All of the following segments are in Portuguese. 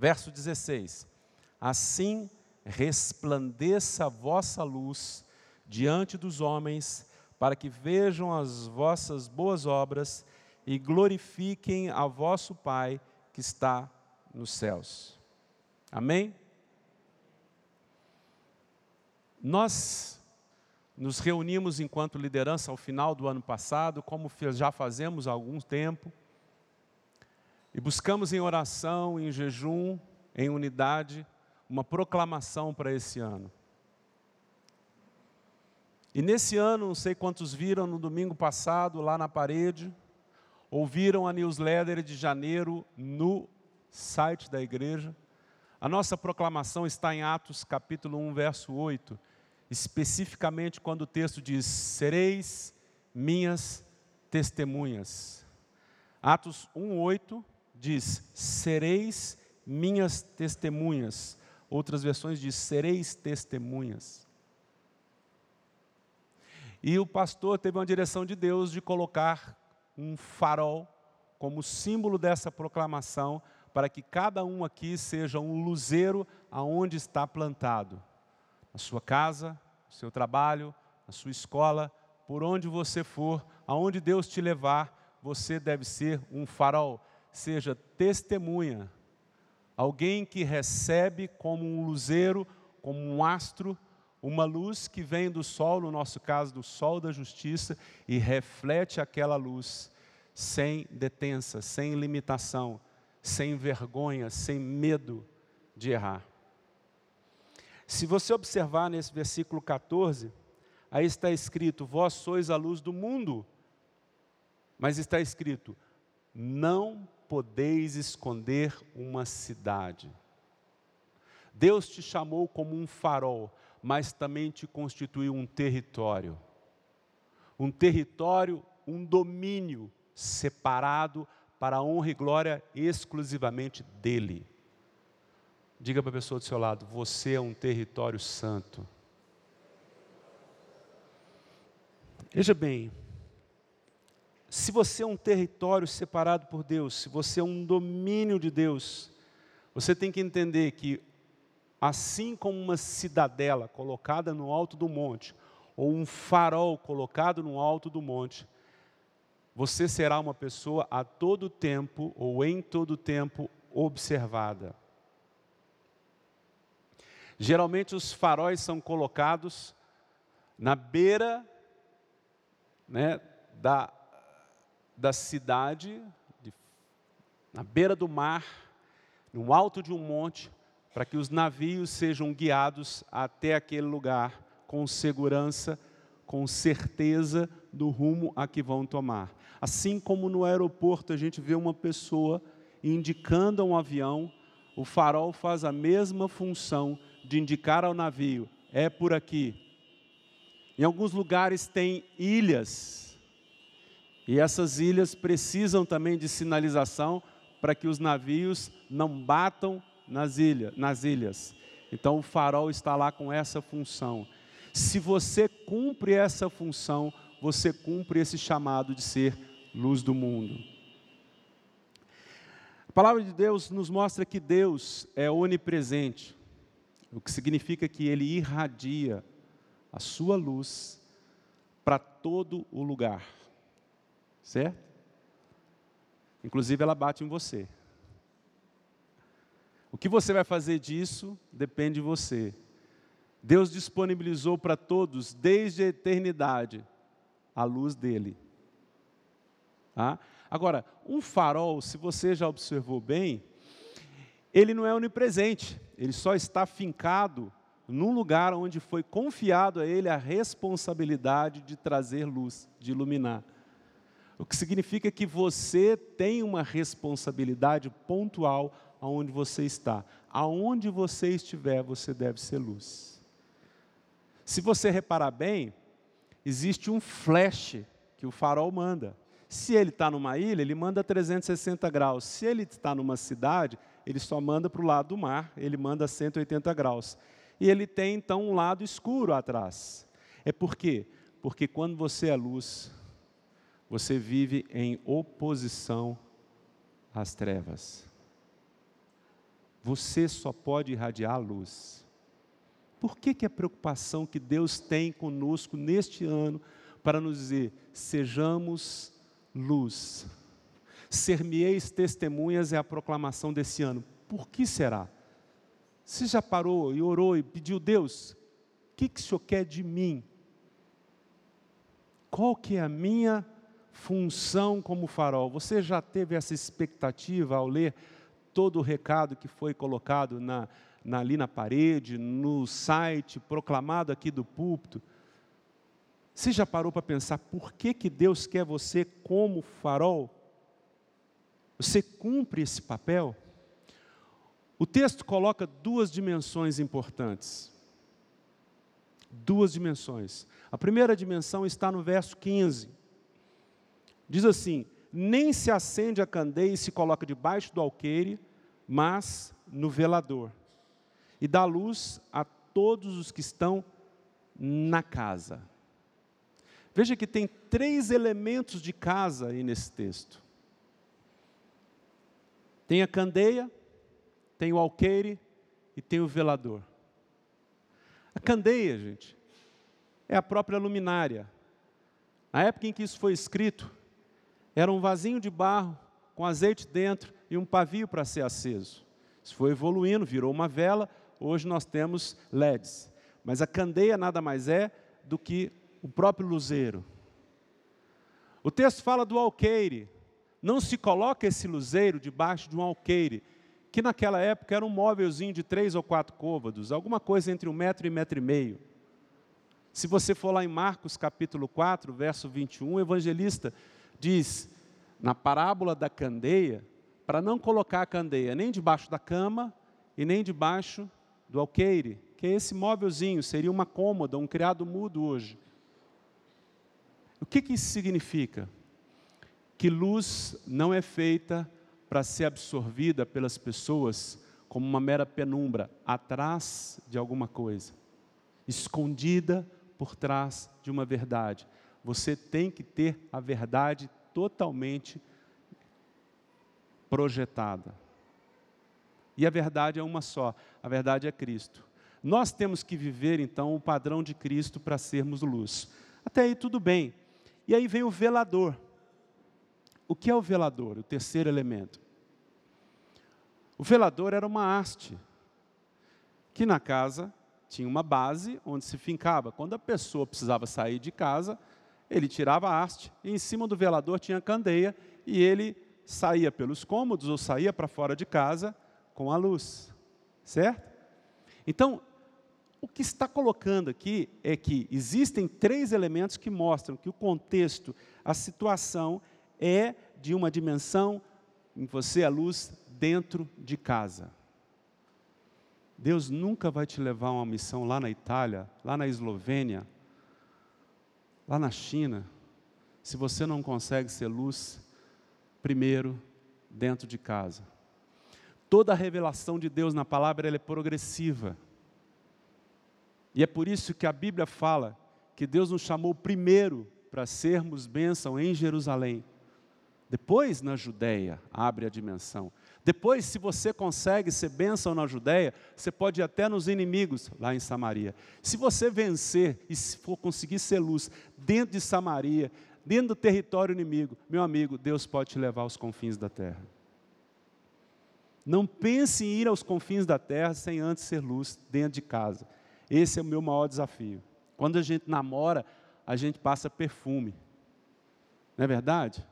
Verso 16: Assim resplandeça a vossa luz diante dos homens, para que vejam as vossas boas obras e glorifiquem a vosso Pai que está nos céus. Amém? Nós nos reunimos enquanto liderança ao final do ano passado, como já fazemos há algum tempo, e buscamos em oração, em jejum, em unidade, uma proclamação para esse ano. E nesse ano, não sei quantos viram no domingo passado, lá na parede, ouviram a newsletter de janeiro no site da igreja. A nossa proclamação está em Atos capítulo 1, verso 8, especificamente quando o texto diz: Sereis minhas testemunhas. Atos 1, 8 diz: Sereis minhas testemunhas. Outras versões diz: Sereis testemunhas. E o pastor teve uma direção de Deus de colocar um farol como símbolo dessa proclamação, para que cada um aqui seja um luzeiro aonde está plantado. Na sua casa, no seu trabalho, na sua escola, por onde você for, aonde Deus te levar, você deve ser um farol, seja testemunha, alguém que recebe como um luzeiro, como um astro, uma luz que vem do sol, no nosso caso, do sol da justiça, e reflete aquela luz sem detença, sem limitação, sem vergonha, sem medo de errar. Se você observar nesse versículo 14, aí está escrito: Vós sois a luz do mundo. Mas está escrito: Não podeis esconder uma cidade. Deus te chamou como um farol mas também te constituiu um território. Um território, um domínio separado para a honra e glória exclusivamente dele. Diga para a pessoa do seu lado: você é um território santo. Veja bem, se você é um território separado por Deus, se você é um domínio de Deus, você tem que entender que assim como uma cidadela colocada no alto do monte, ou um farol colocado no alto do monte, você será uma pessoa a todo tempo ou em todo tempo observada. Geralmente os faróis são colocados na beira né, da, da cidade, de, na beira do mar, no alto de um monte, para que os navios sejam guiados até aquele lugar com segurança, com certeza do rumo a que vão tomar. Assim como no aeroporto a gente vê uma pessoa indicando um avião, o farol faz a mesma função de indicar ao navio: é por aqui. Em alguns lugares tem ilhas, e essas ilhas precisam também de sinalização para que os navios não batam nas, ilha, nas ilhas. Então o farol está lá com essa função. Se você cumpre essa função, você cumpre esse chamado de ser luz do mundo. A palavra de Deus nos mostra que Deus é onipresente, o que significa que Ele irradia a sua luz para todo o lugar, certo? Inclusive ela bate em você. O que você vai fazer disso depende de você. Deus disponibilizou para todos, desde a eternidade, a luz dele. Tá? Agora, um farol, se você já observou bem, ele não é onipresente, ele só está fincado num lugar onde foi confiado a ele a responsabilidade de trazer luz, de iluminar. O que significa que você tem uma responsabilidade pontual aonde você está. Aonde você estiver, você deve ser luz. Se você reparar bem, existe um flash que o farol manda. Se ele está numa ilha, ele manda 360 graus. Se ele está numa cidade, ele só manda para o lado do mar, ele manda 180 graus. E ele tem então um lado escuro atrás. É por quê? Porque quando você é luz, você vive em oposição às trevas. Você só pode irradiar a luz. Por que, que a preocupação que Deus tem conosco neste ano para nos dizer: sejamos luz? Ser-me-eis testemunhas é a proclamação desse ano. Por que será? Você já parou e orou e pediu, Deus, o que, que o Senhor quer de mim? Qual que é a minha função como farol? Você já teve essa expectativa ao ler todo o recado que foi colocado na, na, ali na parede, no site, proclamado aqui do púlpito? Você já parou para pensar por que, que Deus quer você como farol? Você cumpre esse papel? O texto coloca duas dimensões importantes. Duas dimensões. A primeira dimensão está no verso 15. Diz assim: Nem se acende a candeia e se coloca debaixo do alqueire, mas no velador, e dá luz a todos os que estão na casa. Veja que tem três elementos de casa aí nesse texto. Tem a candeia, tem o alqueire e tem o velador. A candeia, gente, é a própria luminária. Na época em que isso foi escrito, era um vasinho de barro com azeite dentro e um pavio para ser aceso. Isso foi evoluindo, virou uma vela, hoje nós temos LEDs. Mas a candeia nada mais é do que o próprio luzeiro. O texto fala do alqueire, não se coloca esse luzeiro debaixo de um alqueire, que naquela época era um móvelzinho de três ou quatro côvados, alguma coisa entre um metro e metro e meio. Se você for lá em Marcos capítulo 4, verso 21, o evangelista diz, na parábola da candeia, para não colocar a candeia nem debaixo da cama e nem debaixo do alqueire, que é esse móvelzinho, seria uma cômoda, um criado mudo hoje. O que, que isso significa? que luz não é feita para ser absorvida pelas pessoas como uma mera penumbra atrás de alguma coisa, escondida por trás de uma verdade. Você tem que ter a verdade totalmente projetada. E a verdade é uma só, a verdade é Cristo. Nós temos que viver então o padrão de Cristo para sermos luz. Até aí tudo bem. E aí vem o velador. O que é o velador? O terceiro elemento. O velador era uma haste, que na casa tinha uma base onde se fincava. Quando a pessoa precisava sair de casa, ele tirava a haste e em cima do velador tinha candeia e ele saía pelos cômodos ou saía para fora de casa com a luz. Certo? Então, o que está colocando aqui é que existem três elementos que mostram que o contexto, a situação é de uma dimensão em você a luz dentro de casa. Deus nunca vai te levar a uma missão lá na Itália, lá na Eslovênia, lá na China, se você não consegue ser luz primeiro dentro de casa. Toda a revelação de Deus na palavra é progressiva. E é por isso que a Bíblia fala que Deus nos chamou primeiro para sermos bênção em Jerusalém. Depois, na Judéia, abre a dimensão. Depois, se você consegue ser bênção na Judéia, você pode ir até nos inimigos, lá em Samaria. Se você vencer e se for conseguir ser luz dentro de Samaria, dentro do território inimigo, meu amigo, Deus pode te levar aos confins da terra. Não pense em ir aos confins da terra sem antes ser luz dentro de casa. Esse é o meu maior desafio. Quando a gente namora, a gente passa perfume. Não é verdade?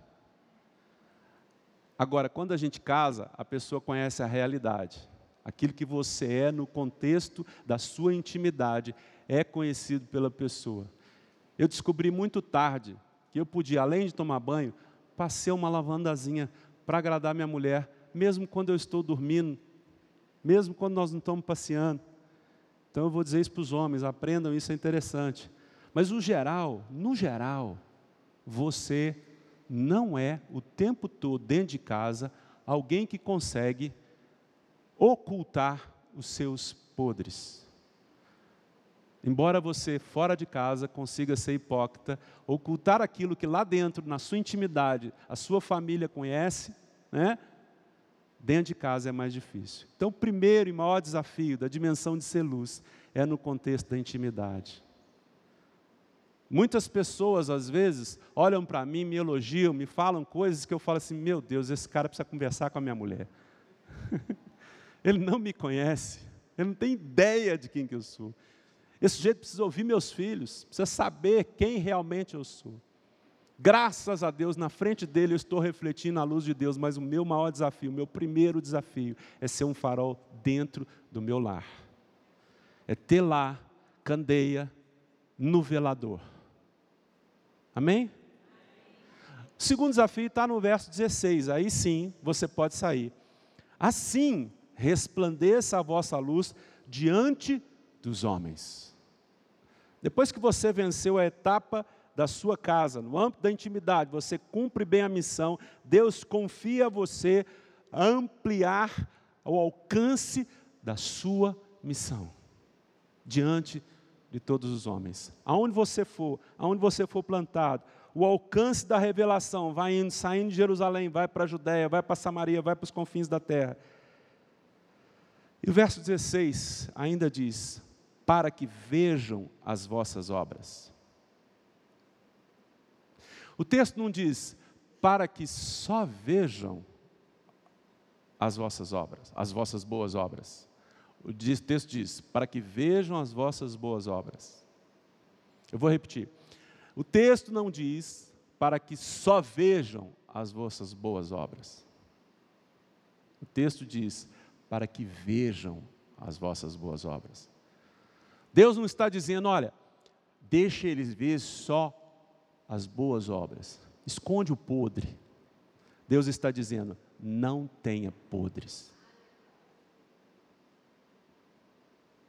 Agora, quando a gente casa, a pessoa conhece a realidade. Aquilo que você é no contexto da sua intimidade é conhecido pela pessoa. Eu descobri muito tarde que eu podia, além de tomar banho, passei uma lavandazinha para agradar minha mulher, mesmo quando eu estou dormindo, mesmo quando nós não estamos passeando. Então eu vou dizer isso para os homens, aprendam isso, é interessante. Mas no geral, no geral, você não é o tempo todo dentro de casa alguém que consegue ocultar os seus podres. Embora você, fora de casa, consiga ser hipócrita, ocultar aquilo que lá dentro, na sua intimidade, a sua família conhece, né? Dentro de casa é mais difícil. Então, o primeiro e maior desafio da dimensão de ser luz é no contexto da intimidade. Muitas pessoas, às vezes, olham para mim, me elogiam, me falam coisas que eu falo assim: meu Deus, esse cara precisa conversar com a minha mulher. ele não me conhece, ele não tem ideia de quem que eu sou. Esse sujeito precisa ouvir meus filhos, precisa saber quem realmente eu sou. Graças a Deus, na frente dele eu estou refletindo a luz de Deus, mas o meu maior desafio, o meu primeiro desafio é ser um farol dentro do meu lar. É ter lá candeia no velador. Amém? O segundo desafio está no verso 16. Aí sim você pode sair. Assim resplandeça a vossa luz diante dos homens. Depois que você venceu a etapa da sua casa, no âmbito da intimidade, você cumpre bem a missão, Deus confia a você ampliar o alcance da sua missão diante de todos os homens. Aonde você for, aonde você for plantado, o alcance da revelação vai indo, saindo de Jerusalém, vai para a Judéia, vai para Samaria, vai para os confins da terra. E o verso 16 ainda diz: para que vejam as vossas obras. O texto não diz para que só vejam as vossas obras, as vossas boas obras. O texto diz: para que vejam as vossas boas obras. Eu vou repetir. O texto não diz para que só vejam as vossas boas obras. O texto diz para que vejam as vossas boas obras. Deus não está dizendo, olha, deixa eles ver só as boas obras, esconde o podre. Deus está dizendo, não tenha podres.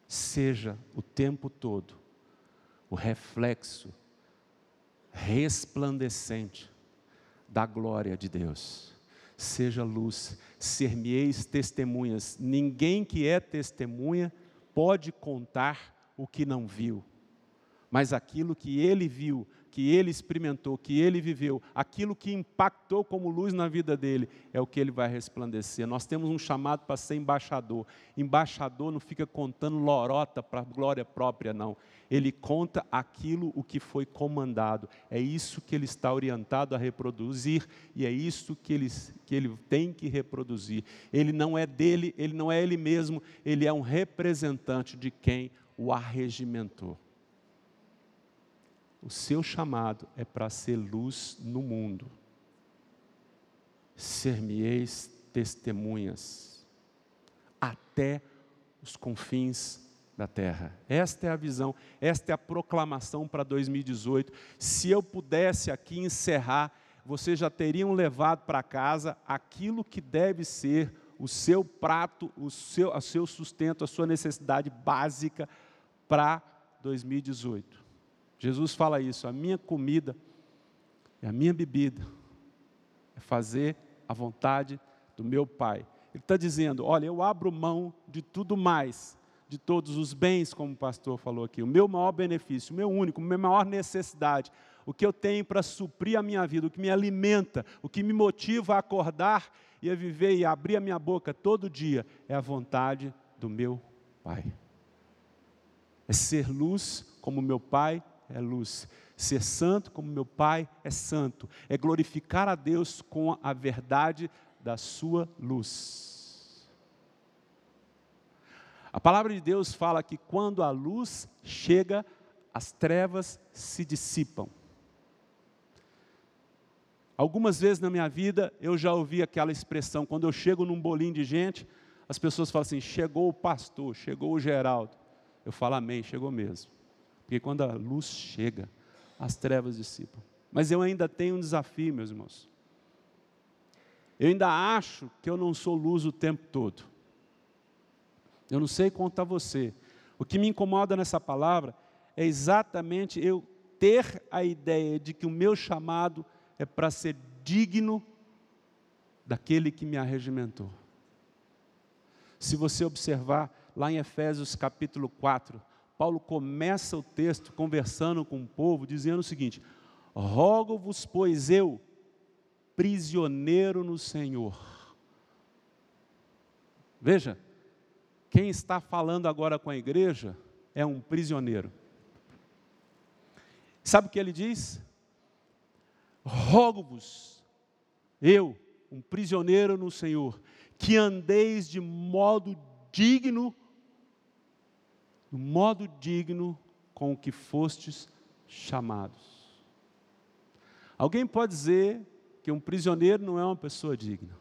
Seja o tempo todo o reflexo resplandecente da glória de Deus. Seja luz, ser-me-eis testemunhas. Ninguém que é testemunha pode contar o que não viu, mas aquilo que ele viu, que ele experimentou, que ele viveu, aquilo que impactou como luz na vida dele, é o que ele vai resplandecer. Nós temos um chamado para ser embaixador. Embaixador não fica contando lorota para glória própria, não. Ele conta aquilo o que foi comandado. É isso que ele está orientado a reproduzir e é isso que ele, que ele tem que reproduzir. Ele não é dele, ele não é ele mesmo, ele é um representante de quem o arregimentou. O seu chamado é para ser luz no mundo. Ser-me-eis testemunhas até os confins da terra. Esta é a visão, esta é a proclamação para 2018. Se eu pudesse aqui encerrar, vocês já teriam levado para casa aquilo que deve ser o seu prato, o seu, o seu sustento, a sua necessidade básica para 2018. Jesus fala isso: a minha comida e a minha bebida é fazer a vontade do meu Pai. Ele está dizendo: olha, eu abro mão de tudo mais, de todos os bens, como o pastor falou aqui. O meu maior benefício, o meu único, a minha maior necessidade, o que eu tenho para suprir a minha vida, o que me alimenta, o que me motiva a acordar e a viver e a abrir a minha boca todo dia, é a vontade do meu Pai. É ser luz como meu Pai é luz. Ser santo como meu Pai é santo. É glorificar a Deus com a verdade da sua luz. A palavra de Deus fala que quando a luz chega, as trevas se dissipam. Algumas vezes na minha vida eu já ouvi aquela expressão, quando eu chego num bolinho de gente, as pessoas falam assim: chegou o pastor, chegou o Geraldo. Eu falo amém, chegou mesmo. Porque quando a luz chega, as trevas dissipam. Mas eu ainda tenho um desafio, meus irmãos. Eu ainda acho que eu não sou luz o tempo todo. Eu não sei contar você. O que me incomoda nessa palavra é exatamente eu ter a ideia de que o meu chamado é para ser digno daquele que me arregimentou. Se você observar lá em Efésios capítulo 4, Paulo começa o texto conversando com o povo, dizendo o seguinte: Rogo-vos, pois eu, prisioneiro no Senhor. Veja, quem está falando agora com a igreja é um prisioneiro. Sabe o que ele diz? Rogo-vos, eu, um prisioneiro no Senhor, que andeis de modo digno, do modo digno com o que fostes chamados. Alguém pode dizer que um prisioneiro não é uma pessoa digna,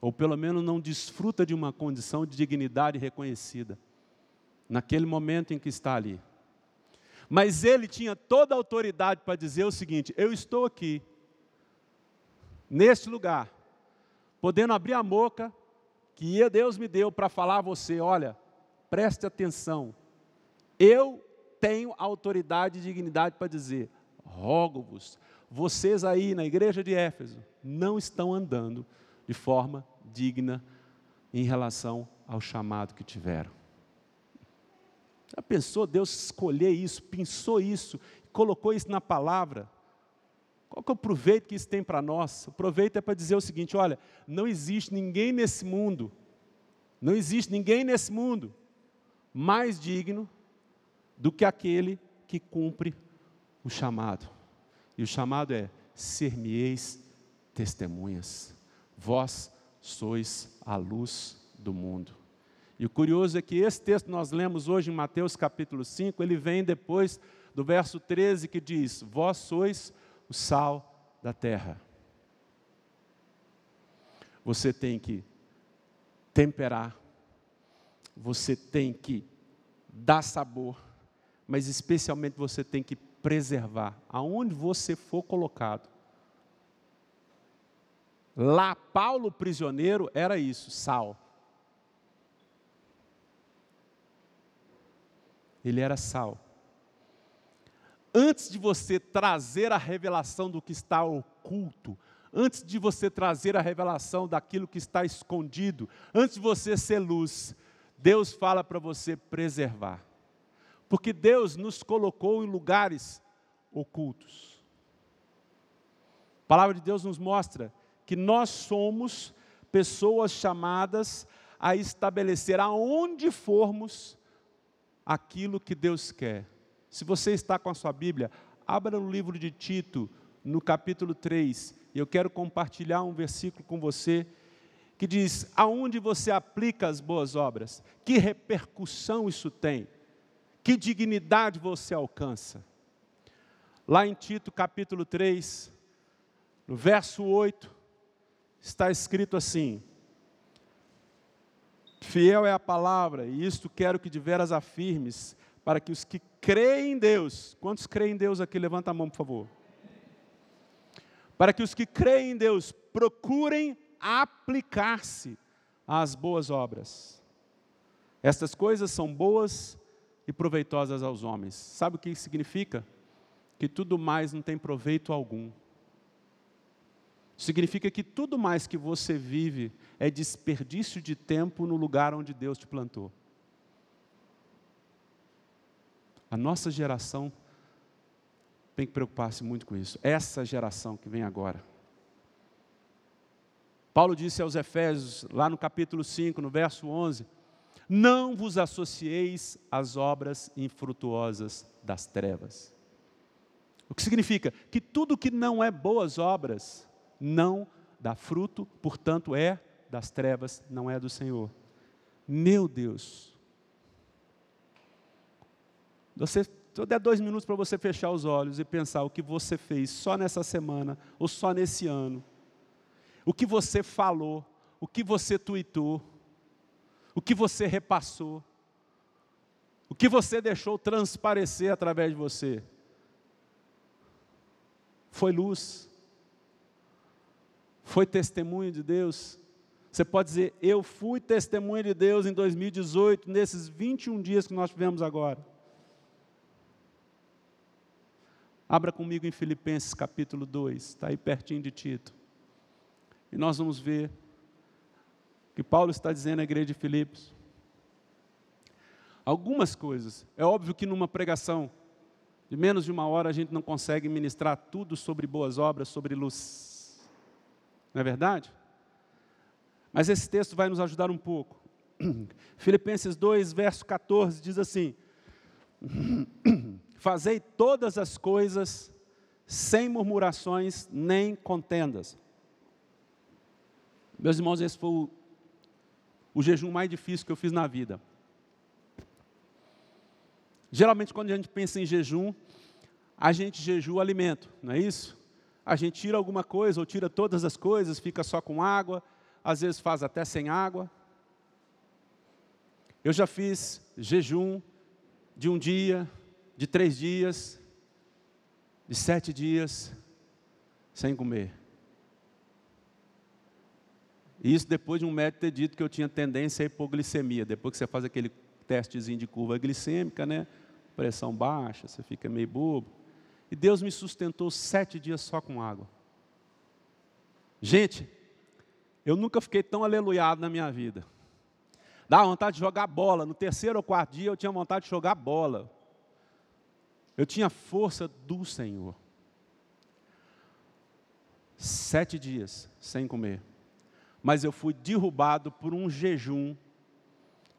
ou pelo menos não desfruta de uma condição de dignidade reconhecida, naquele momento em que está ali. Mas ele tinha toda a autoridade para dizer o seguinte: eu estou aqui, neste lugar, podendo abrir a boca que Deus me deu para falar a você: olha, preste atenção, eu tenho autoridade e dignidade para dizer: rogo-vos, vocês aí na igreja de Éfeso não estão andando de forma digna em relação ao chamado que tiveram. Já pensou Deus escolher isso, pensou isso, colocou isso na palavra? Qual que é o proveito que isso tem para nós? O proveito é para dizer o seguinte: olha, não existe ninguém nesse mundo, não existe ninguém nesse mundo mais digno do que aquele que cumpre o chamado. E o chamado é: ser-me-eis testemunhas, vós sois a luz do mundo. E o curioso é que esse texto nós lemos hoje em Mateus capítulo 5, ele vem depois do verso 13 que diz: Vós sois o sal da terra. Você tem que temperar, você tem que dar sabor, mas especialmente você tem que preservar aonde você for colocado. Lá, Paulo prisioneiro era isso, sal. Ele era sal. Antes de você trazer a revelação do que está oculto, antes de você trazer a revelação daquilo que está escondido, antes de você ser luz, Deus fala para você preservar. Porque Deus nos colocou em lugares ocultos. A palavra de Deus nos mostra que nós somos pessoas chamadas a estabelecer aonde formos aquilo que Deus quer. Se você está com a sua Bíblia, abra no livro de Tito, no capítulo 3, e eu quero compartilhar um versículo com você que diz: aonde você aplica as boas obras, que repercussão isso tem, que dignidade você alcança. Lá em Tito capítulo 3, no verso 8, está escrito assim: Fiel é a palavra, e isto quero que de veras afirmes, para que os que creem em Deus, quantos creem em Deus aqui? Levanta a mão, por favor. Para que os que creem em Deus procurem aplicar-se às boas obras. Estas coisas são boas e proveitosas aos homens. Sabe o que significa? Que tudo mais não tem proveito algum. Significa que tudo mais que você vive é desperdício de tempo no lugar onde Deus te plantou. A nossa geração tem que preocupar-se muito com isso. Essa geração que vem agora. Paulo disse aos Efésios, lá no capítulo 5, no verso 11: Não vos associeis às obras infrutuosas das trevas. O que significa? Que tudo que não é boas obras, não dá fruto, portanto é das trevas, não é do Senhor. Meu Deus. Você, se eu der dois minutos para você fechar os olhos e pensar o que você fez só nessa semana ou só nesse ano, o que você falou, o que você tuitou, o que você repassou, o que você deixou transparecer através de você. Foi luz foi testemunho de Deus. Você pode dizer, eu fui testemunho de Deus em 2018, nesses 21 dias que nós tivemos agora. Abra comigo em Filipenses capítulo 2, está aí pertinho de Tito. E nós vamos ver o que Paulo está dizendo à igreja de Filipos. Algumas coisas. É óbvio que numa pregação de menos de uma hora a gente não consegue ministrar tudo sobre boas obras, sobre luz não é verdade? Mas esse texto vai nos ajudar um pouco. Filipenses 2, verso 14 diz assim: Fazei todas as coisas sem murmurações nem contendas. Meus irmãos, esse foi o, o jejum mais difícil que eu fiz na vida. Geralmente, quando a gente pensa em jejum, a gente jejua alimento, não é isso? A gente tira alguma coisa ou tira todas as coisas, fica só com água, às vezes faz até sem água. Eu já fiz jejum de um dia, de três dias, de sete dias, sem comer. Isso depois de um médico ter dito que eu tinha tendência à hipoglicemia. Depois que você faz aquele testezinho de curva glicêmica, né? Pressão baixa, você fica meio bobo. E Deus me sustentou sete dias só com água. Gente, eu nunca fiquei tão aleluiado na minha vida. Dá vontade de jogar bola. No terceiro ou quarto dia eu tinha vontade de jogar bola. Eu tinha força do Senhor. Sete dias sem comer. Mas eu fui derrubado por um jejum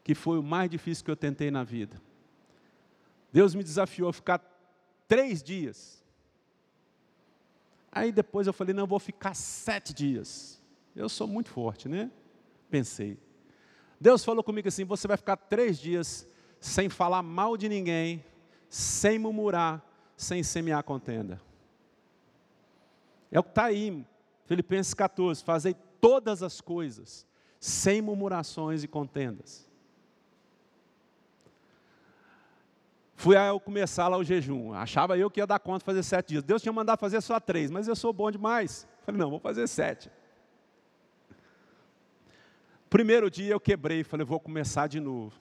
que foi o mais difícil que eu tentei na vida. Deus me desafiou a ficar três dias. Aí depois eu falei, não, eu vou ficar sete dias. Eu sou muito forte, né? Pensei. Deus falou comigo assim: você vai ficar três dias sem falar mal de ninguém, sem murmurar, sem semear contenda. É o que está aí, Filipenses 14: fazei todas as coisas, sem murmurações e contendas. Fui a começar lá o jejum. Achava eu que ia dar conta de fazer sete dias. Deus tinha mandado fazer só três, mas eu sou bom demais. Falei, não, vou fazer sete. Primeiro dia eu quebrei, falei, vou começar de novo.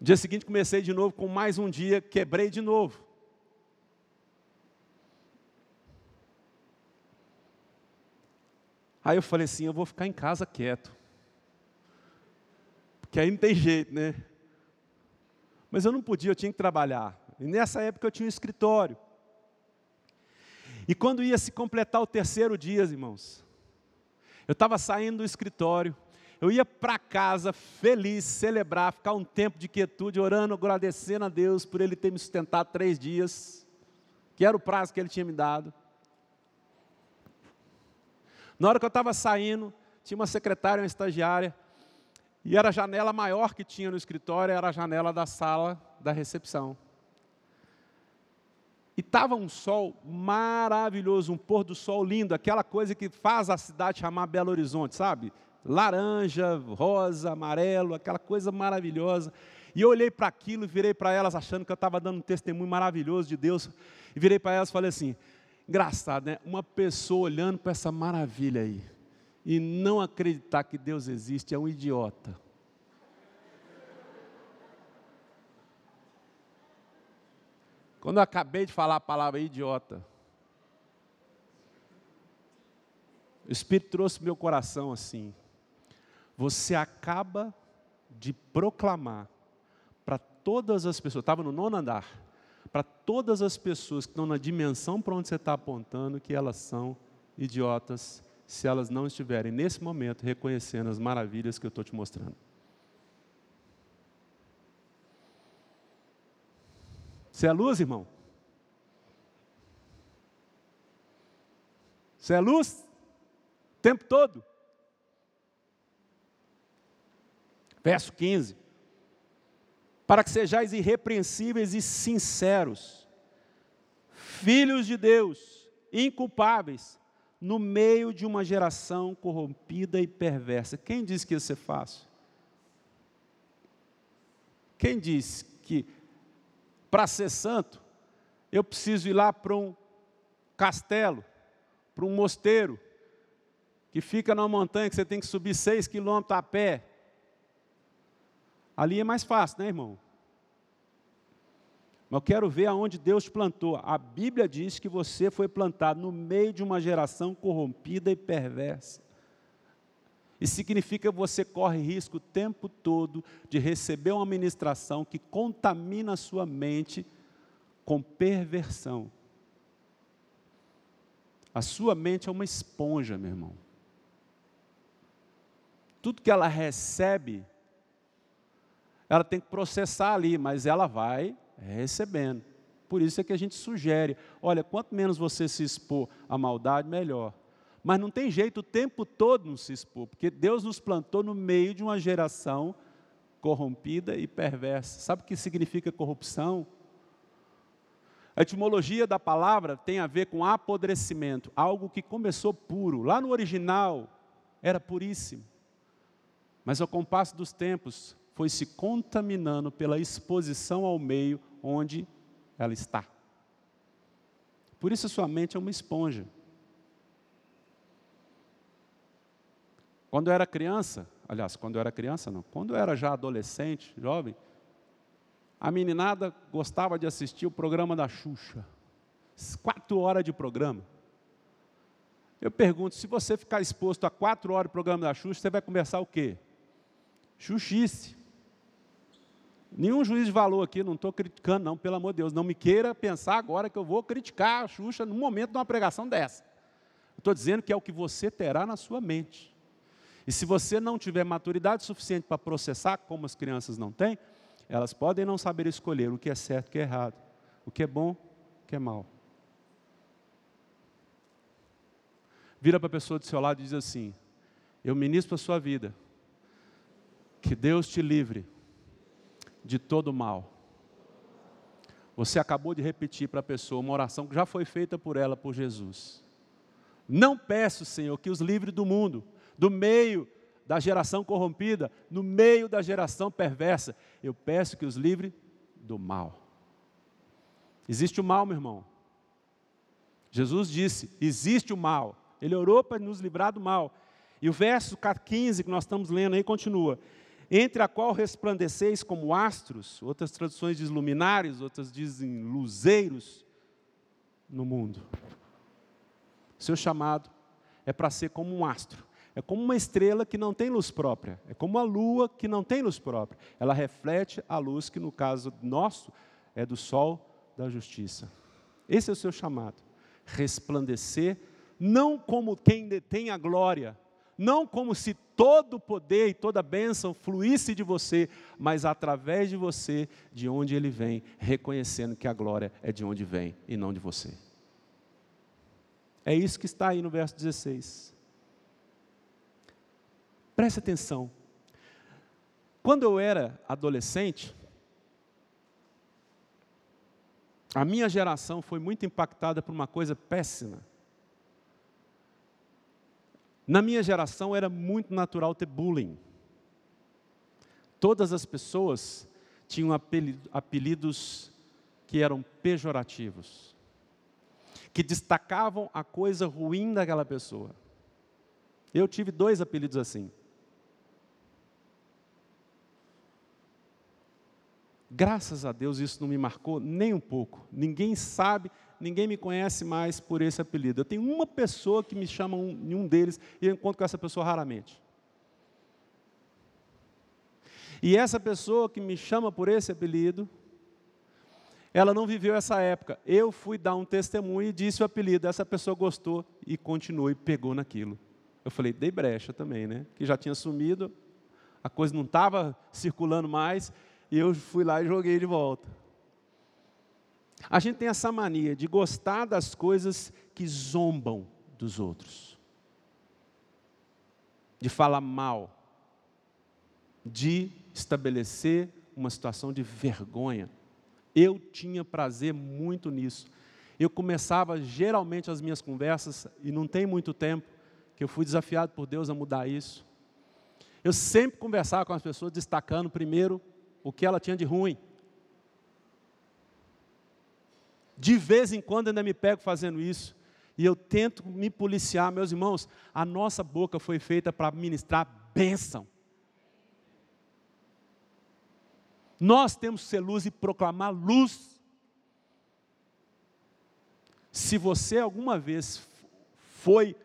Dia seguinte comecei de novo com mais um dia, quebrei de novo. Aí eu falei assim, eu vou ficar em casa quieto. Porque aí não tem jeito, né? Mas eu não podia, eu tinha que trabalhar. E nessa época eu tinha um escritório. E quando ia se completar o terceiro dia, irmãos, eu estava saindo do escritório, eu ia para casa feliz, celebrar, ficar um tempo de quietude, orando, agradecendo a Deus por Ele ter me sustentado três dias, que era o prazo que Ele tinha me dado. Na hora que eu estava saindo, tinha uma secretária, uma estagiária, e era a janela maior que tinha no escritório, era a janela da sala da recepção. E estava um sol maravilhoso, um pôr do sol lindo, aquela coisa que faz a cidade chamar Belo Horizonte, sabe? Laranja, rosa, amarelo, aquela coisa maravilhosa. E eu olhei para aquilo virei para elas achando que eu estava dando um testemunho maravilhoso de Deus. E virei para elas e falei assim: engraçado, né? Uma pessoa olhando para essa maravilha aí e não acreditar que Deus existe é um idiota. Quando eu acabei de falar a palavra idiota, o Espírito trouxe meu coração assim. Você acaba de proclamar para todas as pessoas, estava no nono andar, para todas as pessoas que estão na dimensão para onde você está apontando, que elas são idiotas se elas não estiverem nesse momento reconhecendo as maravilhas que eu estou te mostrando. Você é luz, irmão? Você é luz? O tempo todo? Verso 15. Para que sejais irrepreensíveis e sinceros, filhos de Deus, inculpáveis, no meio de uma geração corrompida e perversa. Quem disse que ia ser fácil? Quem disse que para ser santo eu preciso ir lá para um castelo, para um mosteiro, que fica numa montanha que você tem que subir seis quilômetros a pé? Ali é mais fácil, né, irmão? Mas eu quero ver aonde Deus plantou. A Bíblia diz que você foi plantado no meio de uma geração corrompida e perversa. Isso significa que você corre risco o tempo todo de receber uma ministração que contamina a sua mente com perversão. A sua mente é uma esponja, meu irmão. tudo que ela recebe, ela tem que processar ali, mas ela vai recebendo. Por isso é que a gente sugere: olha, quanto menos você se expor à maldade, melhor. Mas não tem jeito o tempo todo não se expor, porque Deus nos plantou no meio de uma geração corrompida e perversa. Sabe o que significa corrupção? A etimologia da palavra tem a ver com apodrecimento, algo que começou puro. Lá no original era puríssimo. Mas ao compasso dos tempos, foi se contaminando pela exposição ao meio onde ela está. Por isso sua mente é uma esponja. Quando eu era criança, aliás, quando eu era criança não, quando eu era já adolescente, jovem, a meninada gostava de assistir o programa da Xuxa. Quatro horas de programa. Eu pergunto, se você ficar exposto a quatro horas de programa da Xuxa, você vai conversar o quê? Xuxice. Nenhum juiz de valor aqui, não estou criticando, não, pelo amor de Deus. Não me queira pensar agora que eu vou criticar a Xuxa no momento de uma pregação dessa. Estou dizendo que é o que você terá na sua mente. E se você não tiver maturidade suficiente para processar, como as crianças não têm, elas podem não saber escolher o que é certo e o que é errado, o que é bom, o que é mal. Vira para a pessoa do seu lado e diz assim: Eu ministro a sua vida, que Deus te livre de todo mal. Você acabou de repetir para a pessoa uma oração que já foi feita por ela, por Jesus. Não peço, Senhor, que os livre do mundo, do meio da geração corrompida, no meio da geração perversa. Eu peço que os livre do mal. Existe o mal, meu irmão. Jesus disse: existe o mal. Ele orou para nos livrar do mal. E o verso 15 que nós estamos lendo aí continua: Entre a qual resplandeceis como astros, outras traduções dizem luminares, outras dizem luzeiros no mundo. Seu chamado é para ser como um astro é como uma estrela que não tem luz própria, é como a lua que não tem luz própria. Ela reflete a luz que, no caso nosso, é do sol da justiça. Esse é o seu chamado. Resplandecer, não como quem detém a glória, não como se todo o poder e toda a bênção fluísse de você, mas através de você, de onde ele vem, reconhecendo que a glória é de onde vem e não de você. É isso que está aí no verso 16. Preste atenção. Quando eu era adolescente, a minha geração foi muito impactada por uma coisa péssima. Na minha geração era muito natural ter bullying. Todas as pessoas tinham apelidos que eram pejorativos, que destacavam a coisa ruim daquela pessoa. Eu tive dois apelidos assim. Graças a Deus isso não me marcou nem um pouco. Ninguém sabe, ninguém me conhece mais por esse apelido. Eu tenho uma pessoa que me chama um, um deles e eu encontro com essa pessoa raramente. E essa pessoa que me chama por esse apelido, ela não viveu essa época. Eu fui dar um testemunho e disse o apelido. Essa pessoa gostou e continuou e pegou naquilo. Eu falei, dei brecha também, né? Que já tinha sumido, a coisa não estava circulando mais. E eu fui lá e joguei de volta. A gente tem essa mania de gostar das coisas que zombam dos outros, de falar mal, de estabelecer uma situação de vergonha. Eu tinha prazer muito nisso. Eu começava geralmente as minhas conversas, e não tem muito tempo que eu fui desafiado por Deus a mudar isso. Eu sempre conversava com as pessoas destacando primeiro o que ela tinha de ruim. De vez em quando ainda me pego fazendo isso. E eu tento me policiar, meus irmãos, a nossa boca foi feita para ministrar bênção. Nós temos que ser luz e proclamar luz. Se você alguma vez foi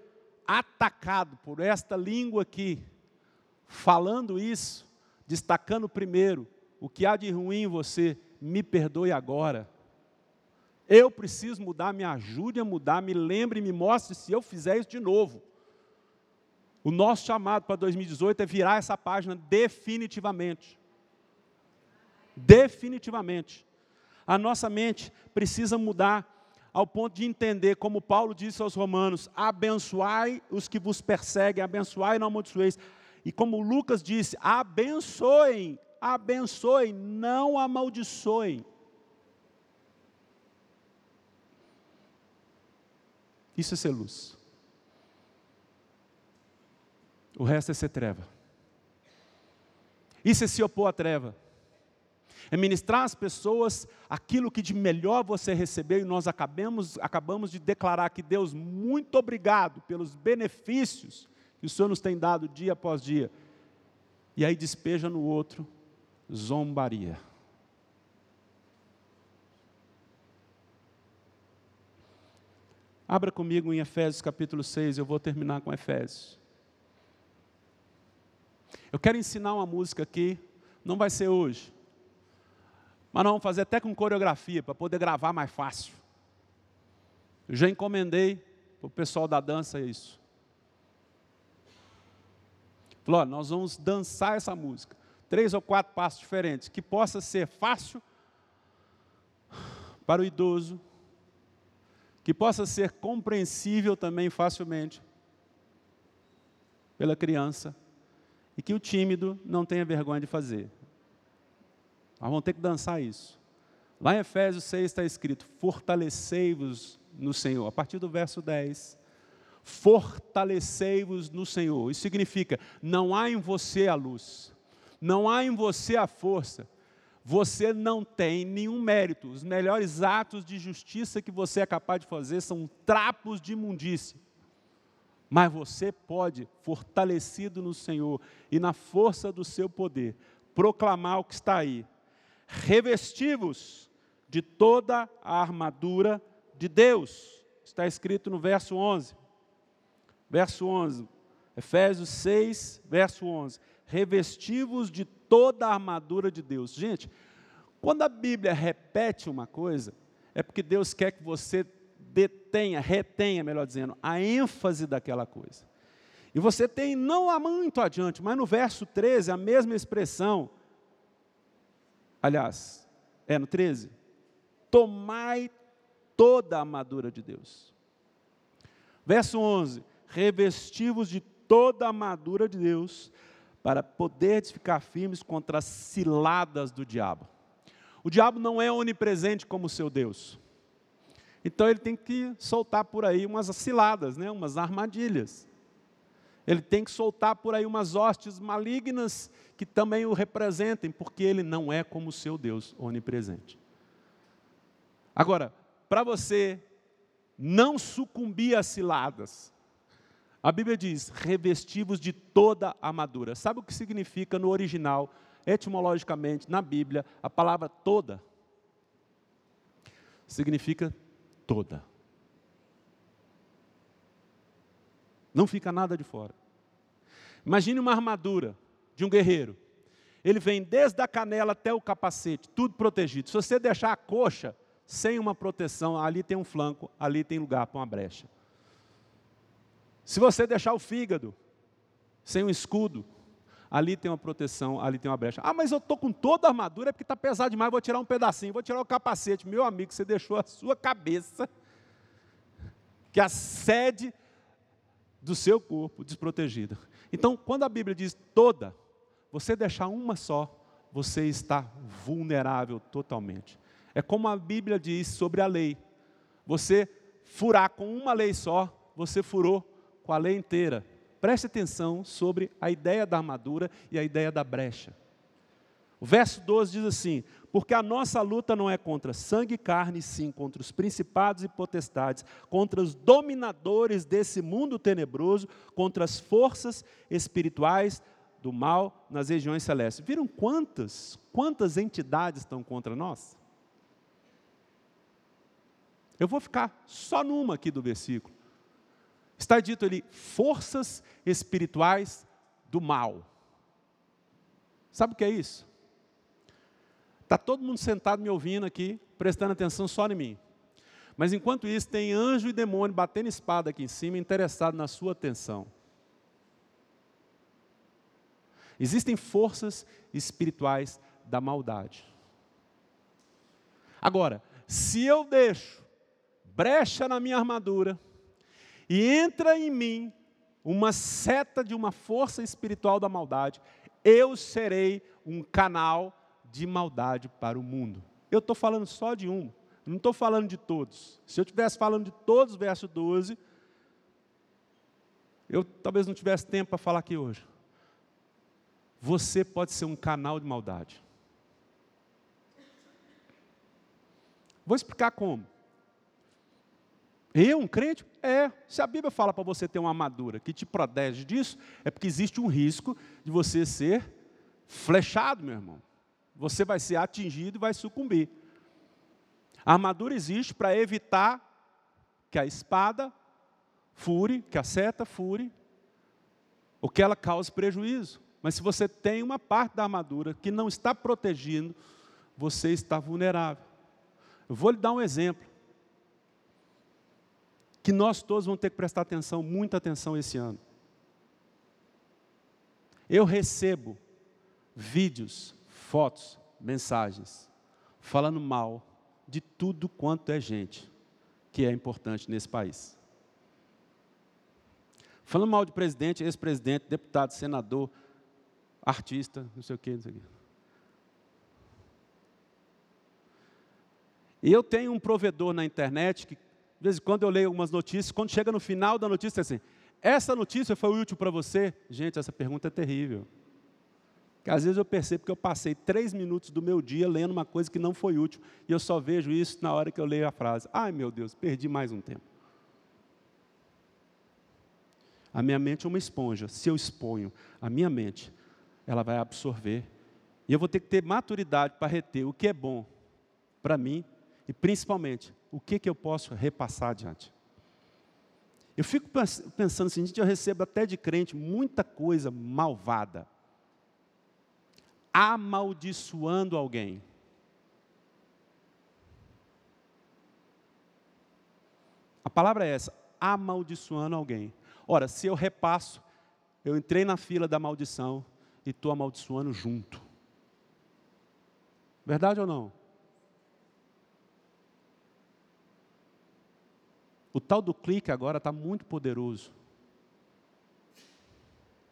atacado por esta língua aqui, falando isso, destacando primeiro o que há de ruim em você, me perdoe agora. Eu preciso mudar, me ajude a mudar, me lembre, me mostre se eu fizer isso de novo. O nosso chamado para 2018 é virar essa página definitivamente. Definitivamente. A nossa mente precisa mudar ao ponto de entender, como Paulo disse aos Romanos: abençoai os que vos perseguem, abençoai não amaldiçoeis. E como Lucas disse, abençoem, abençoem, não amaldiçoem. Isso é ser luz. O resto é ser treva. Isso é se opor à treva. É ministrar às pessoas aquilo que de melhor você recebeu e nós acabamos, acabamos de declarar que Deus, muito obrigado pelos benefícios que o Senhor nos tem dado dia após dia. E aí despeja no outro zombaria. Abra comigo em Efésios capítulo 6, eu vou terminar com Efésios. Eu quero ensinar uma música aqui, não vai ser hoje, mas nós vamos fazer até com coreografia, para poder gravar mais fácil. Eu já encomendei para o pessoal da dança isso. Falou, nós vamos dançar essa música. Três ou quatro passos diferentes, que possa ser fácil para o idoso, que possa ser compreensível também facilmente pela criança, e que o tímido não tenha vergonha de fazer. Nós vamos ter que dançar isso. Lá em Efésios 6 está escrito: Fortalecei-vos no Senhor. A partir do verso 10. Fortalecei-vos no Senhor. Isso significa: não há em você a luz, não há em você a força, você não tem nenhum mérito. Os melhores atos de justiça que você é capaz de fazer são trapos de imundície. Mas você pode, fortalecido no Senhor e na força do seu poder, proclamar o que está aí. Revestivos de toda a armadura de Deus. Está escrito no verso 11. Verso 11. Efésios 6, verso 11. Revestivos de toda a armadura de Deus. Gente, quando a Bíblia repete uma coisa, é porque Deus quer que você detenha, retenha, melhor dizendo, a ênfase daquela coisa. E você tem, não há muito adiante, mas no verso 13, a mesma expressão. Aliás, é no 13. Tomai toda a armadura de Deus. Verso 11: Revestivos de toda a armadura de Deus, para poder ficar firmes contra as ciladas do diabo. O diabo não é onipresente como seu Deus. Então ele tem que soltar por aí umas ciladas, né, umas armadilhas. Ele tem que soltar por aí umas hostes malignas que também o representem, porque ele não é como o seu Deus onipresente. Agora, para você não sucumbir às ciladas, a Bíblia diz: revestivos de toda a armadura. Sabe o que significa no original, etimologicamente, na Bíblia, a palavra toda? Significa toda. Não fica nada de fora. Imagine uma armadura de um guerreiro. Ele vem desde a canela até o capacete, tudo protegido. Se você deixar a coxa sem uma proteção, ali tem um flanco, ali tem lugar para uma brecha. Se você deixar o fígado sem um escudo, ali tem uma proteção, ali tem uma brecha. Ah, mas eu estou com toda a armadura, é porque está pesado demais, vou tirar um pedacinho, vou tirar o capacete. Meu amigo, você deixou a sua cabeça, que é a sede do seu corpo, desprotegida. Então, quando a Bíblia diz toda, você deixar uma só, você está vulnerável totalmente. É como a Bíblia diz sobre a lei. Você furar com uma lei só, você furou com a lei inteira. Preste atenção sobre a ideia da armadura e a ideia da brecha. O verso 12 diz assim: Porque a nossa luta não é contra sangue e carne, sim contra os principados e potestades, contra os dominadores desse mundo tenebroso, contra as forças espirituais do mal nas regiões celestes. Viram quantas, quantas entidades estão contra nós? Eu vou ficar só numa aqui do versículo. Está dito ali, forças espirituais do mal. Sabe o que é isso? Está todo mundo sentado me ouvindo aqui, prestando atenção só em mim. Mas enquanto isso, tem anjo e demônio batendo espada aqui em cima, interessado na sua atenção. Existem forças espirituais da maldade. Agora, se eu deixo brecha na minha armadura e entra em mim uma seta de uma força espiritual da maldade, eu serei um canal de maldade para o mundo. Eu estou falando só de um, não estou falando de todos. Se eu estivesse falando de todos, verso 12, eu talvez não tivesse tempo para falar aqui hoje. Você pode ser um canal de maldade. Vou explicar como. Eu, um crente? É. Se a Bíblia fala para você ter uma armadura que te protege disso, é porque existe um risco de você ser flechado, meu irmão. Você vai ser atingido e vai sucumbir. A armadura existe para evitar que a espada fure, que a seta fure, ou que ela cause prejuízo. Mas se você tem uma parte da armadura que não está protegendo, você está vulnerável. Eu vou lhe dar um exemplo. Que nós todos vamos ter que prestar atenção, muita atenção esse ano. Eu recebo vídeos, fotos, mensagens, falando mal de tudo quanto é gente que é importante nesse país. Falando mal de presidente, ex-presidente, deputado, senador, artista, não sei o quê, não sei o quê. E eu tenho um provedor na internet que, de vez em quando, eu leio algumas notícias. Quando chega no final da notícia, é assim: essa notícia foi útil para você? Gente, essa pergunta é terrível. Porque às vezes eu percebo que eu passei três minutos do meu dia lendo uma coisa que não foi útil. E eu só vejo isso na hora que eu leio a frase. Ai meu Deus, perdi mais um tempo. A minha mente é uma esponja. Se eu exponho a minha mente, ela vai absorver. E eu vou ter que ter maturidade para reter o que é bom para mim e principalmente, o que, que eu posso repassar adiante? Eu fico pensando assim, gente, eu recebo até de crente muita coisa malvada, amaldiçoando alguém. A palavra é essa, amaldiçoando alguém. Ora, se eu repasso, eu entrei na fila da maldição e estou amaldiçoando junto. Verdade ou não? O tal do clique agora está muito poderoso.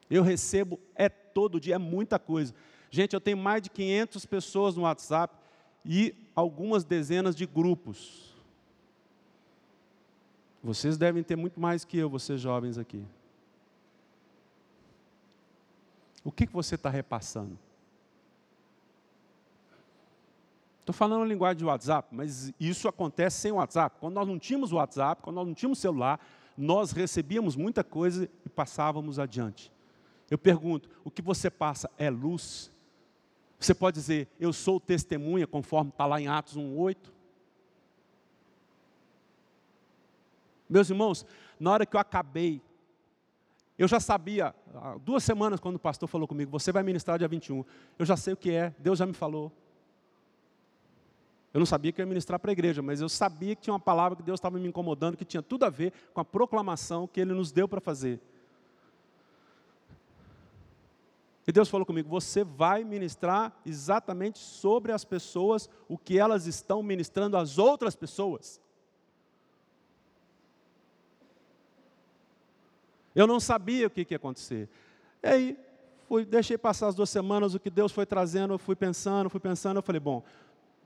Eu recebo, é todo dia, é muita coisa. Gente, eu tenho mais de 500 pessoas no WhatsApp e algumas dezenas de grupos. Vocês devem ter muito mais que eu, vocês jovens aqui. O que, que você está repassando? Estou falando a linguagem de WhatsApp, mas isso acontece sem WhatsApp. Quando nós não tínhamos WhatsApp, quando nós não tínhamos celular, nós recebíamos muita coisa e passávamos adiante. Eu pergunto: o que você passa é luz? Você pode dizer, eu sou testemunha, conforme está lá em Atos 1,8? Meus irmãos, na hora que eu acabei, eu já sabia, duas semanas quando o pastor falou comigo, você vai ministrar dia 21. Eu já sei o que é, Deus já me falou. Eu não sabia que eu ia ministrar para a igreja, mas eu sabia que tinha uma palavra que Deus estava me incomodando, que tinha tudo a ver com a proclamação que Ele nos deu para fazer. E Deus falou comigo: você vai ministrar exatamente sobre as pessoas o que elas estão ministrando às outras pessoas. Eu não sabia o que, ia acontecer. E aí, fui, deixei passar as duas semanas, o que Deus foi trazendo, eu fui pensando, fui pensando, eu falei, bom,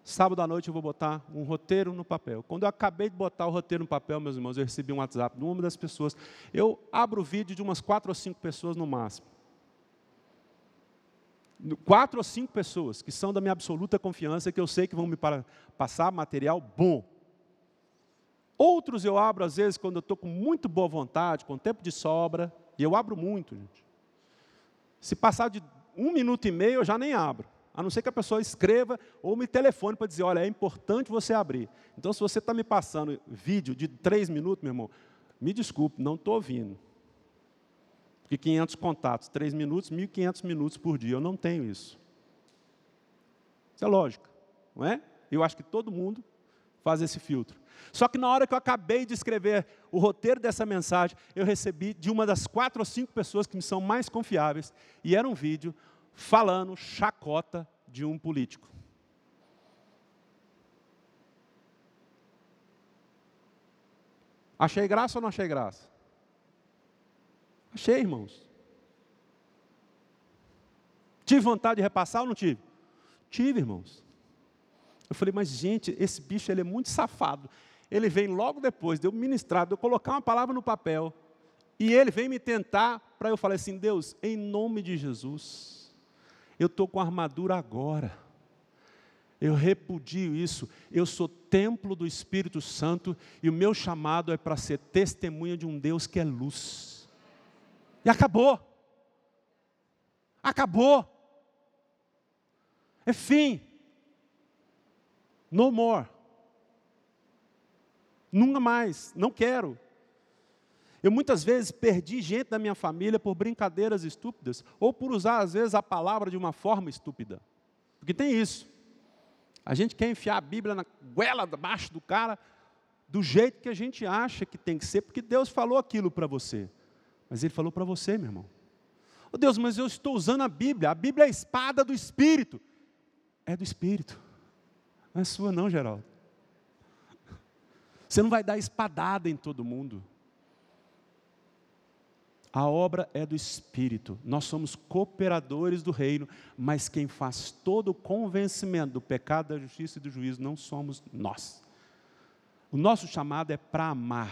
sábado à noite eu vou botar um roteiro no papel. Quando eu acabei de botar o roteiro no papel, meus irmãos, eu recebi um WhatsApp de uma das pessoas. Eu abro o vídeo de umas quatro ou cinco pessoas no máximo. Quatro ou cinco pessoas que são da minha absoluta confiança, que eu sei que vão me passar material bom. Outros eu abro, às vezes, quando eu estou com muito boa vontade, com tempo de sobra, e eu abro muito, gente. Se passar de um minuto e meio, eu já nem abro a não ser que a pessoa escreva ou me telefone para dizer, olha, é importante você abrir. Então, se você está me passando vídeo de três minutos, meu irmão, me desculpe, não estou ouvindo. Porque 500 contatos, três minutos, 1.500 minutos por dia, eu não tenho isso. Isso é lógico, não é? Eu acho que todo mundo faz esse filtro. Só que na hora que eu acabei de escrever o roteiro dessa mensagem, eu recebi de uma das quatro ou cinco pessoas que me são mais confiáveis, e era um vídeo falando chacota de um político. Achei graça ou não achei graça? Achei, irmãos. Tive vontade de repassar ou não tive? Tive, irmãos. Eu falei, mas gente, esse bicho ele é muito safado. Ele vem logo depois de eu ministrar, de eu colocar uma palavra no papel, e ele vem me tentar para eu falar assim: Deus, em nome de Jesus, eu estou com armadura agora. Eu repudio isso. Eu sou templo do Espírito Santo e o meu chamado é para ser testemunha de um Deus que é luz. E acabou. Acabou. É fim. No more. Nunca mais. Não quero. Eu muitas vezes perdi gente da minha família por brincadeiras estúpidas, ou por usar, às vezes, a palavra de uma forma estúpida. Porque tem isso. A gente quer enfiar a Bíblia na goela debaixo do cara, do jeito que a gente acha que tem que ser, porque Deus falou aquilo para você. Mas Ele falou para você, meu irmão. Oh Deus, mas eu estou usando a Bíblia. A Bíblia é a espada do Espírito. É do Espírito. Não é sua, não, Geraldo. Você não vai dar espadada em todo mundo. A obra é do Espírito. Nós somos cooperadores do reino, mas quem faz todo o convencimento do pecado, da justiça e do juízo não somos nós. O nosso chamado é para amar.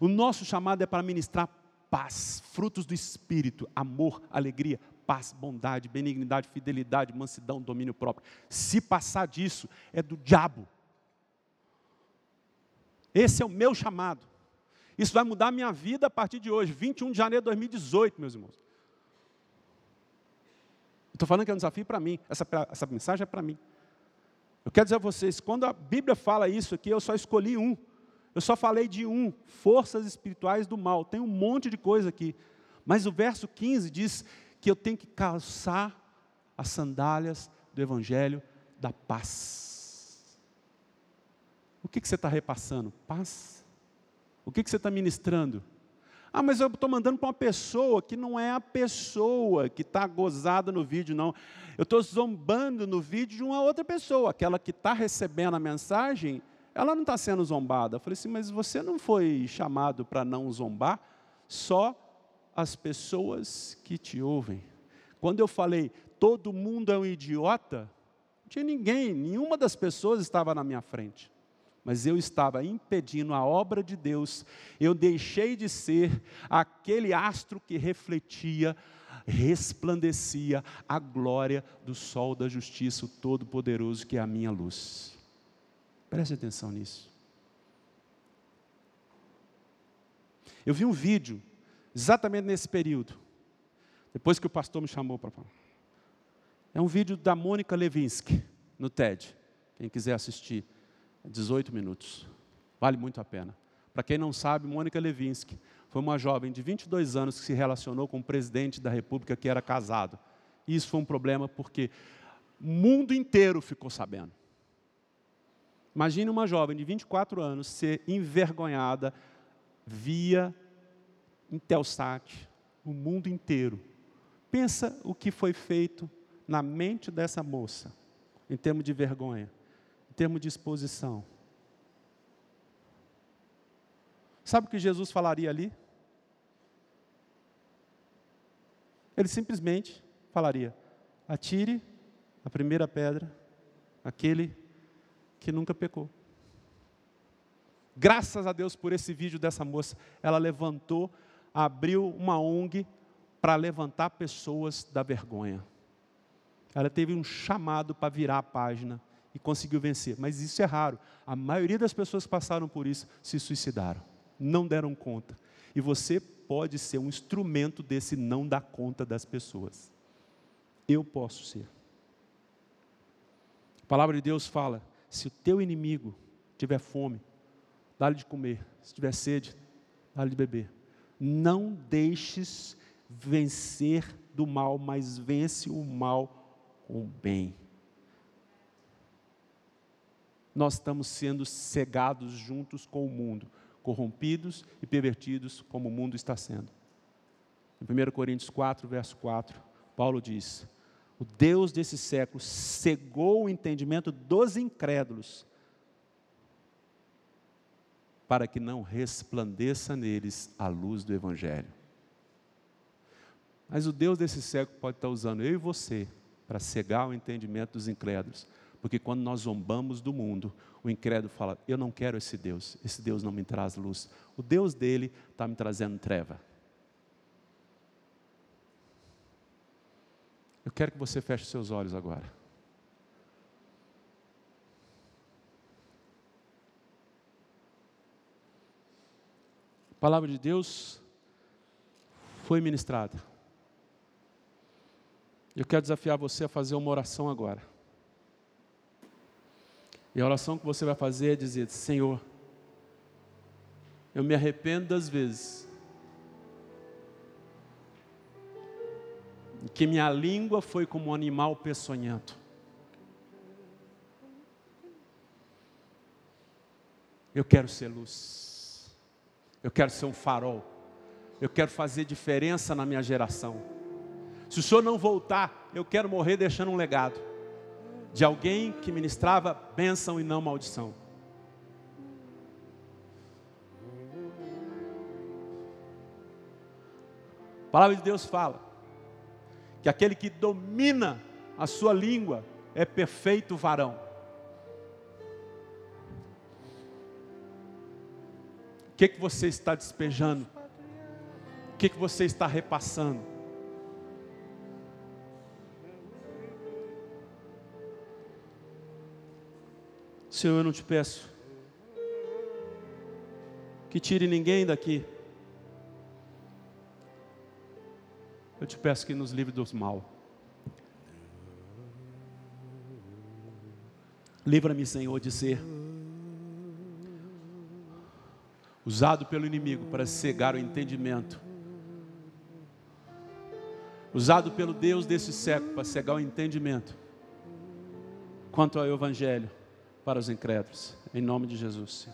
O nosso chamado é para ministrar paz, frutos do Espírito, amor, alegria, paz, bondade, benignidade, fidelidade, mansidão, domínio próprio. Se passar disso, é do diabo. Esse é o meu chamado. Isso vai mudar a minha vida a partir de hoje, 21 de janeiro de 2018, meus irmãos. Estou falando que é um desafio para mim, essa, essa mensagem é para mim. Eu quero dizer a vocês, quando a Bíblia fala isso aqui, eu só escolhi um. Eu só falei de um, forças espirituais do mal. Tem um monte de coisa aqui. Mas o verso 15 diz que eu tenho que calçar as sandálias do Evangelho da paz. O que, que você está repassando? Paz. O que, que você está ministrando? Ah, mas eu estou mandando para uma pessoa que não é a pessoa que está gozada no vídeo, não. Eu estou zombando no vídeo de uma outra pessoa, aquela que está recebendo a mensagem, ela não está sendo zombada. Eu falei assim, mas você não foi chamado para não zombar? Só as pessoas que te ouvem. Quando eu falei, todo mundo é um idiota, não tinha ninguém, nenhuma das pessoas estava na minha frente mas eu estava impedindo a obra de Deus, eu deixei de ser aquele astro que refletia, resplandecia a glória do sol da justiça, o Todo-Poderoso, que é a minha luz. Preste atenção nisso. Eu vi um vídeo, exatamente nesse período, depois que o pastor me chamou para falar. É um vídeo da Mônica Levinsky, no TED, quem quiser assistir. 18 minutos. Vale muito a pena. Para quem não sabe, Mônica Levinsky foi uma jovem de 22 anos que se relacionou com o presidente da República que era casado. E isso foi um problema porque o mundo inteiro ficou sabendo. Imagine uma jovem de 24 anos ser envergonhada via Intelsat, o mundo inteiro. Pensa o que foi feito na mente dessa moça, em termos de vergonha termos de exposição. Sabe o que Jesus falaria ali? Ele simplesmente falaria: atire a primeira pedra, aquele que nunca pecou. Graças a Deus por esse vídeo dessa moça, ela levantou, abriu uma ONG para levantar pessoas da vergonha. Ela teve um chamado para virar a página e conseguiu vencer. Mas isso é raro. A maioria das pessoas que passaram por isso se suicidaram, não deram conta. E você pode ser um instrumento desse não dar conta das pessoas. Eu posso ser. A palavra de Deus fala: se o teu inimigo tiver fome, dá-lhe de comer. Se tiver sede, dá-lhe de beber. Não deixes vencer do mal, mas vence o mal com o bem nós estamos sendo cegados juntos com o mundo, corrompidos e pervertidos como o mundo está sendo. Em 1 Coríntios 4, verso 4, Paulo diz: o Deus desse século cegou o entendimento dos incrédulos, para que não resplandeça neles a luz do Evangelho. Mas o Deus desse século pode estar usando eu e você para cegar o entendimento dos incrédulos, porque quando nós zombamos do mundo, o incrédulo fala: Eu não quero esse Deus, esse Deus não me traz luz. O Deus dele está me trazendo treva. Eu quero que você feche seus olhos agora. A palavra de Deus foi ministrada. Eu quero desafiar você a fazer uma oração agora. E a oração que você vai fazer é dizer: Senhor, eu me arrependo das vezes que minha língua foi como um animal peçonhento. Eu quero ser luz. Eu quero ser um farol. Eu quero fazer diferença na minha geração. Se o Senhor não voltar, eu quero morrer deixando um legado de alguém que ministrava bênção e não maldição. A palavra de Deus fala que aquele que domina a sua língua é perfeito varão. O que, que você está despejando? O que, que você está repassando? Senhor, eu não te peço que tire ninguém daqui. Eu te peço que nos livre dos mal. Livra-me, Senhor, de ser usado pelo inimigo para cegar o entendimento. Usado pelo Deus desse século para cegar o entendimento quanto ao Evangelho para os incrédulos. Em nome de Jesus.